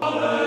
Amen.